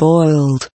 boiled.